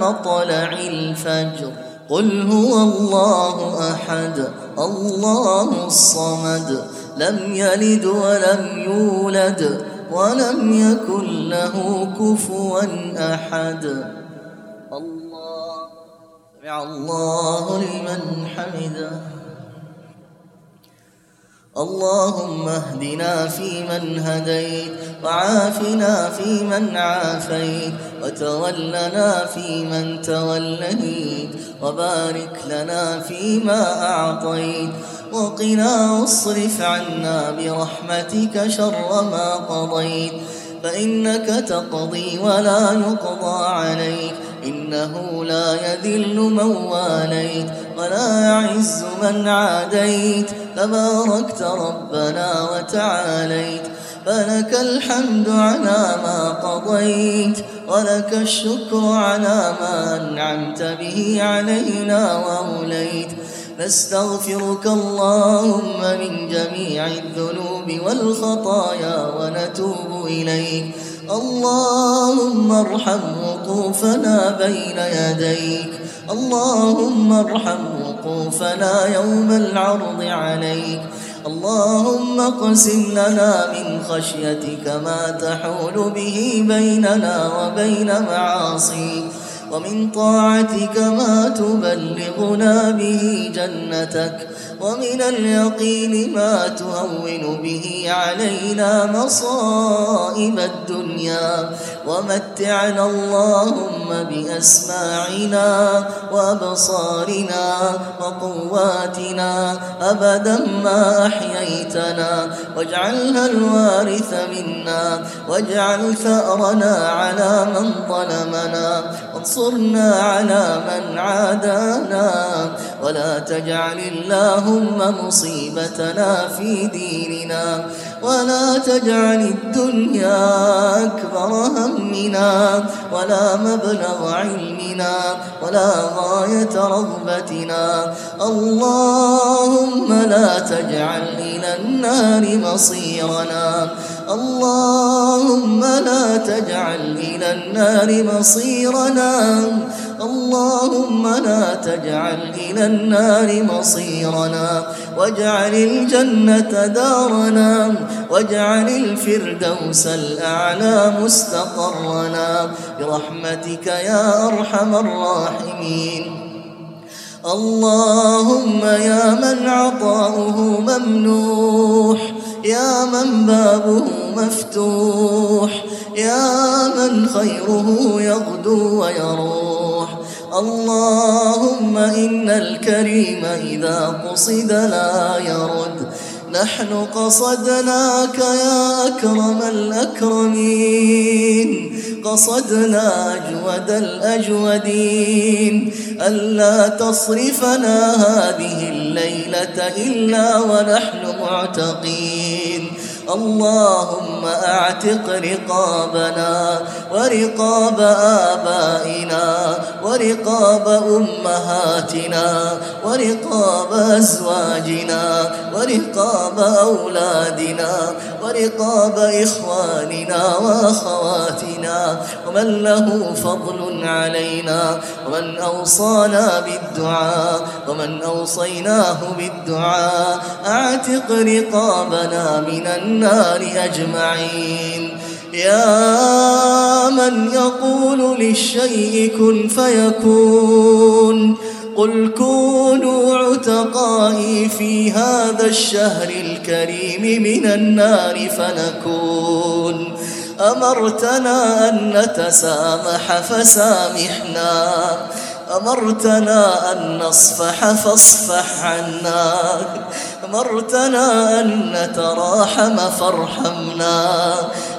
مطلع الفجر. قل هو الله أحد الله الصمد. لم يلد ولم يولد ولم يكن له كفوا أحد. الله سمع الله لمن حمده. اللهم اهدنا فيمن هديت وعافنا فيمن عافيت. وتولنا فيمن توليت وبارك لنا فيما أعطيت وقنا واصرف عنا برحمتك شر ما قضيت فإنك تقضي ولا يقضى عليك إنه لا يذل من واليت ولا يعز من عاديت تباركت ربنا وتعاليت فلك الحمد على ما قضيت ولك الشكر على ما أنعمت به علينا وأوليت. نستغفرك اللهم من جميع الذنوب والخطايا ونتوب إليك. اللهم ارحم وقوفنا بين يديك. اللهم ارحم وقوفنا يوم العرض عليك. اللهم اقسم لنا من خشيتك ما تحول به بيننا وبين معاصيك ومن طاعتك ما تبلغنا به جنتك. ومن اليقين ما تهون به علينا مصائب الدنيا. ومتعنا اللهم بأسماعنا وأبصارنا وقواتنا أبدا ما أحييتنا. واجعلها الوارث منا. واجعل ثأرنا على من ظلمنا. وانصرنا على من عادانا. ولا تجعل اللهم مصيبتنا في ديننا ولا تجعل الدنيا أكبر همنا ولا مبلغ علمنا ولا غاية رغبتنا. اللهم لا تجعل إلى النار مصيرنا. اللهم لا تجعل إلى النار مصيرنا. اللهم لا تجعل إلى النار مصيرنا واجعل الجنة دارنا واجعل الفردوس الأعلى مستقرنا. برحمتك يا أرحم الراحمين. اللهم يا من عطاؤه ممنوح يا من بابه مفتوح يا من خيره يغدو ويروح. اللهم إن الكريم إذا قصد لا يرد. نحن قصدناك يا أكرم الأكرمين. قصدنا أجود الأجودين. ألا تصرفنا هذه الليلة إلا ونحن معتقين. اللهم أعتق رقابنا ورقاب آبائنا ورقاب أمهاتنا ورقاب أزواجنا ورقاب أولادنا ورقاب إخواننا وأخواتنا. ومن له فضل علينا ومن أوصانا بالدعاء ومن أوصيناه بالدعاء. أعتق رقابنا من النار أجمعين. يا من يقول للشيء كن فيكون قل كونوا عتقائي في هذا الشهر الكريم من النار فنكون أمرتنا أن نتسامح فسامحنا أمرتنا أن نصفح فاصفح عنا أمرتنا أن نتراحم فارحمنا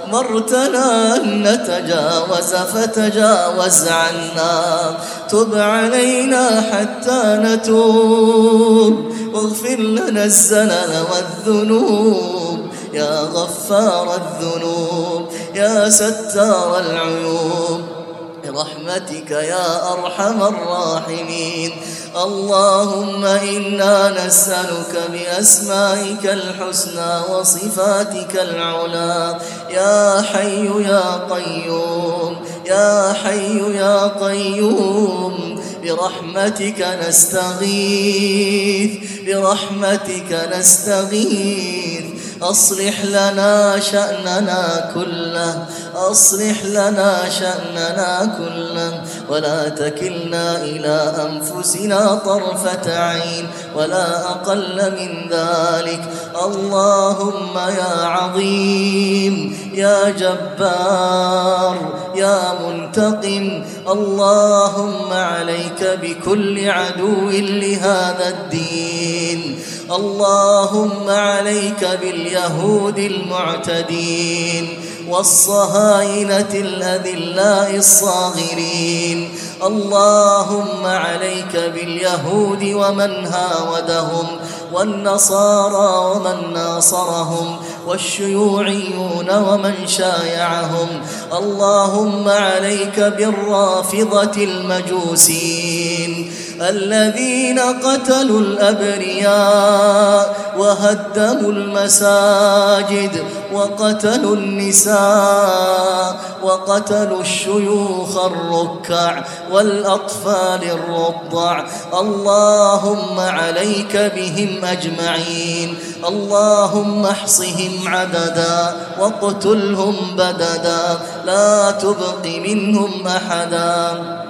أمرتنا أن نتجاوز فتجاوز عنا. تب علينا حتى نتوب. واغفر لنا الزلل والذنوب. يا غفار الذنوب. يا ستار العيوب. برحمتك يا أرحم الراحمين. اللهم إنا نسألك بأسمائك الحسنى وصفاتك العلى. يا حي يا قيوم يا حي يا قيوم برحمتك نستغيث برحمتك نستغيث. أصلح لنا شأننا كله أصلح لنا شأننا كله. ولا تكلنا إلى أنفسنا طرفة عين ولا أقل من ذلك. اللهم يا عظيم يا جبار يا منتقم اللهم عليك بكل عدو لهذا الدين. اللهم عليك باليهود المعتدين والصهاينة الأذلاء الصاغرين. اللهم عليك باليهود ومن هاودهم والنصارى ومن ناصرهم. والشيوعيون ومن شايعهم. اللهم عليك بالرافضة المجوسين. الذين قتلوا الأبرياء وهدموا المساجد وقتلوا النساء وقتلوا الشيوخ الركع والأطفال الرضع. اللهم عليك بهم أجمعين. اللهم احصهم عددا واقتلهم بددا. لا تبق منهم أحدا.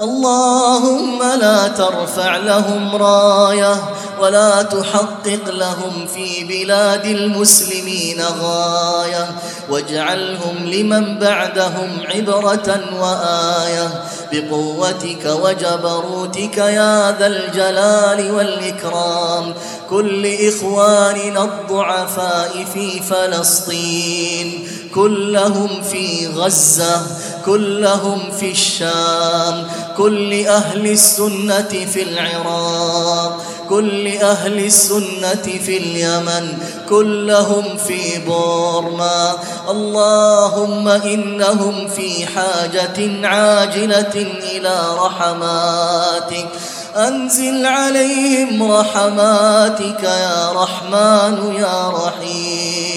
اللهم لا ترفع لهم راية ولا تحقق لهم في بلاد المسلمين غاية واجعلهم لمن بعدهم عبرة وآية بقوتك وجبروتك يا ذا الجلال والإكرام كل إخواننا الضعفاء في فلسطين كلهم في غزة كلهم في الشام. كل أهل السنة في العراق. كل أهل السنة في اليمن. كلهم في بورما. اللهم إنهم في حاجة عاجلة إلى رحماتك. أنزل عليهم رحماتك يا رحمن يا رحيم.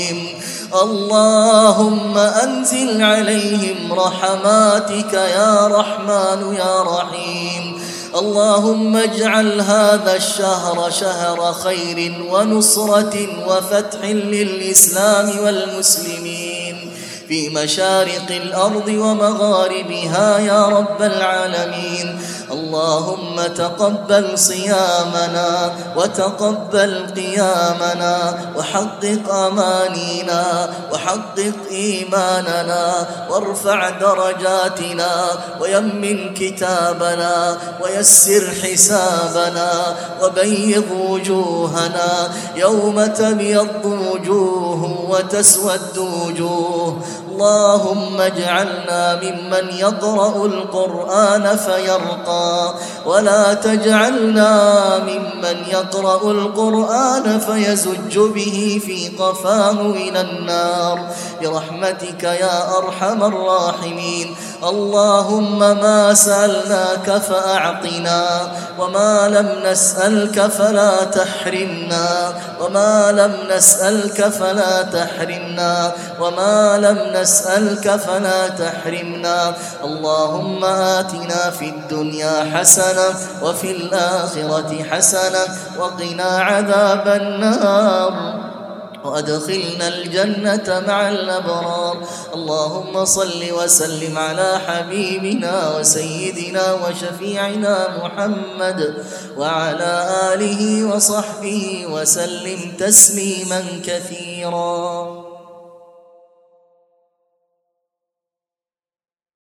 اللهم أنزل عليهم رحماتك يا رحمن يا رحيم. اللهم اجعل هذا الشهر شهر خير ونصرة وفتح للإسلام والمسلمين. في مشارق الأرض ومغاربها يا رب العالمين. اللهم تقبل صيامنا وتقبل قيامنا وحقق أمانينا وحقق إيماننا وارفع درجاتنا ويمن كتابنا ويسر حسابنا وبيض وجوهنا يوم تبيض وجوه وتسود وجوه اللهم اجعلنا ممن يقرأ القرآن فيرقى. ولا تجعلنا ممن يقرأ القرآن فيزج به في قفاه إلى النار. برحمتك يا أرحم الراحمين. اللهم ما سألناك فأعطنا وما لم نسألك فلا تحرمنا وما لم نسألك فلا تحرمنا وما لم نسألك فلا تحرمنا. اللهم آتنا في الدنيا حسنة وفي الآخرة حسنة وقنا عذاب النار. وأدخلنا الجنة مع الأبرار. اللهم صل وسلم على حبيبنا وسيدنا وشفيعنا محمد وعلى آله وصحبه وسلم تسليما كثيرا.